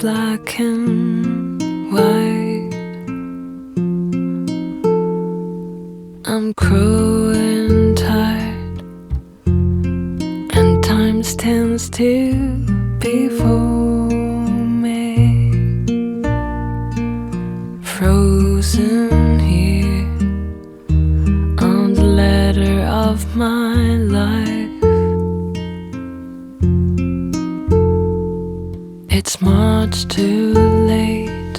black and white. I'm growing tired, and time stands still before me. Frozen here on the ladder of my life. It's much too late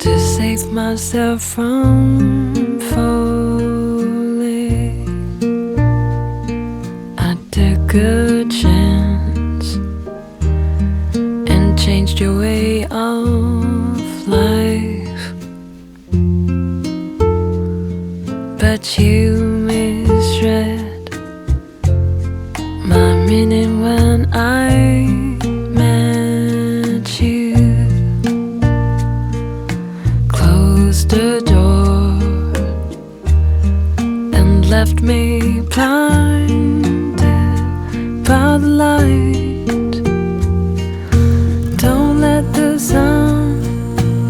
to save myself from falling. I took a chance and changed your way of life, but you misread blinded by the light. Don't let the sun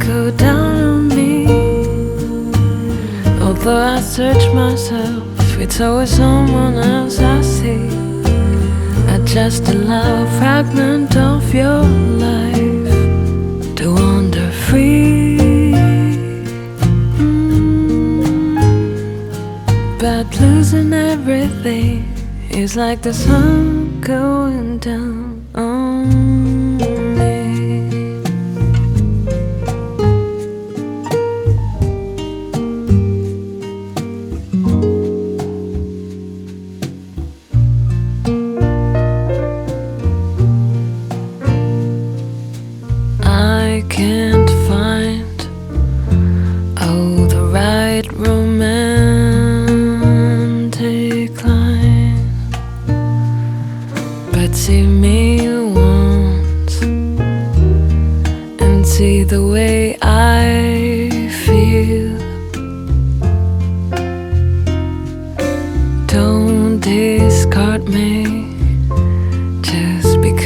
go down on me. Although I search myself, it's always someone else I see. I just allow a fragment of your life But losing everything. Is like the sun going down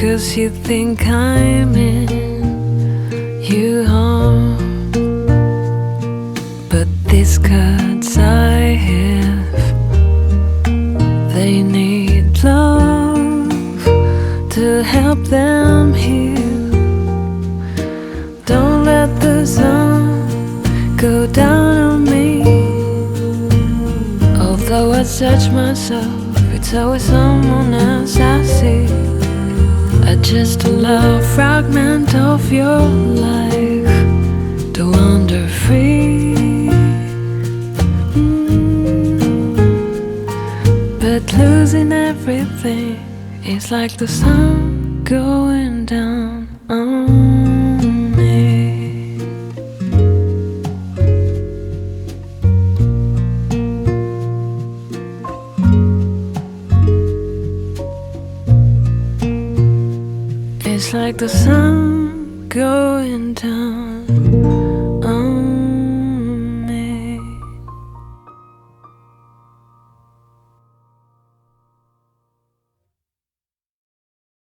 because you think I'm in you harm. But these cuts I have, they need love to help them heal. Don't let the sun go down on me. Although I search myself, it's always someone else I see. Just a a fragment of your life to wander free. Mm. But losing everything is like the sun going down It's like the sun going down